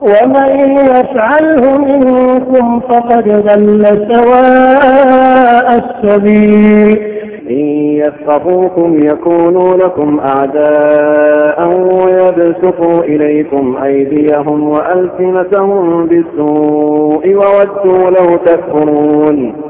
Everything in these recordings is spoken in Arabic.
ومن يفعله منكم فقد ضل سواء السبيل. إن يثقفوكم يكونوا لكم أعداء ويبسطوا إليكم أيديهم وألسنتهم بالسوء وودوا لو تكفرون.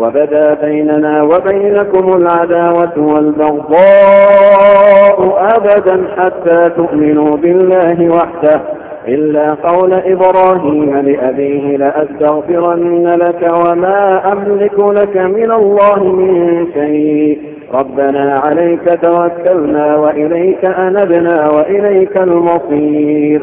وبدا بيننا وبينكم العداوة والبغضاء أبدا حتى تؤمنوا بالله وحده. إلا قول إبراهيم لأبيه لأستغفرن لك وما أملك لك من الله من شيء. ربنا عليك توكلنا وإليك أنبنا وإليك المصير.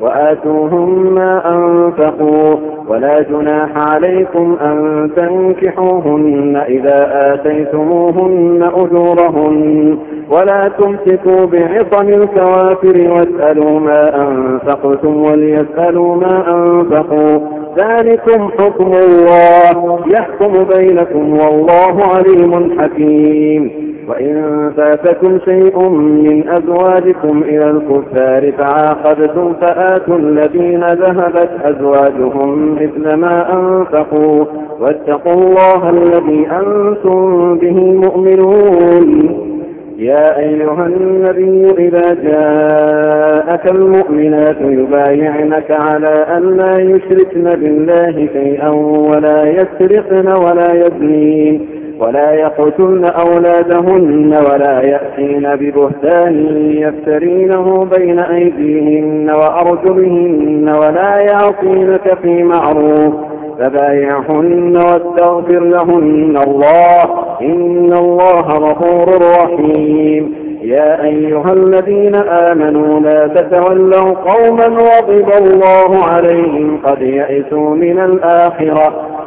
وآتوهم ما أنفقوا ولا جناح عليكم أن تنكحوهن إذا آتيتموهن أجورهن ولا تمسكوا بعصم الكوافر واسألوا ما أنفقتم وليسألوا ما أنفقوا ذلكم حكم الله يحكم بينكم والله عليم حكيم وإن فاتكم شيء من أزواجكم إلى الكفار فعاقبتم فآتوا الذين ذهبت أزواجهم مثل ما أنفقوا واتقوا الله الذي أنتم به مؤمنون. يا أيها النبي إذا جاءك المؤمنات يبايعنك على أن لا يشركن بالله شيئا ولا يسرقن ولا يزنين. ولا يقتلن أولادهن ولا يأتين ببهتان يفترينه بين أيديهن وأرجلهن ولا يعصينك في معروف فبايعهن واستغفر لهن الله إن الله غفور رحيم. يا أيها الذين آمنوا لا تتولوا قوما غضب الله عليهم قد يئسوا من الآخرة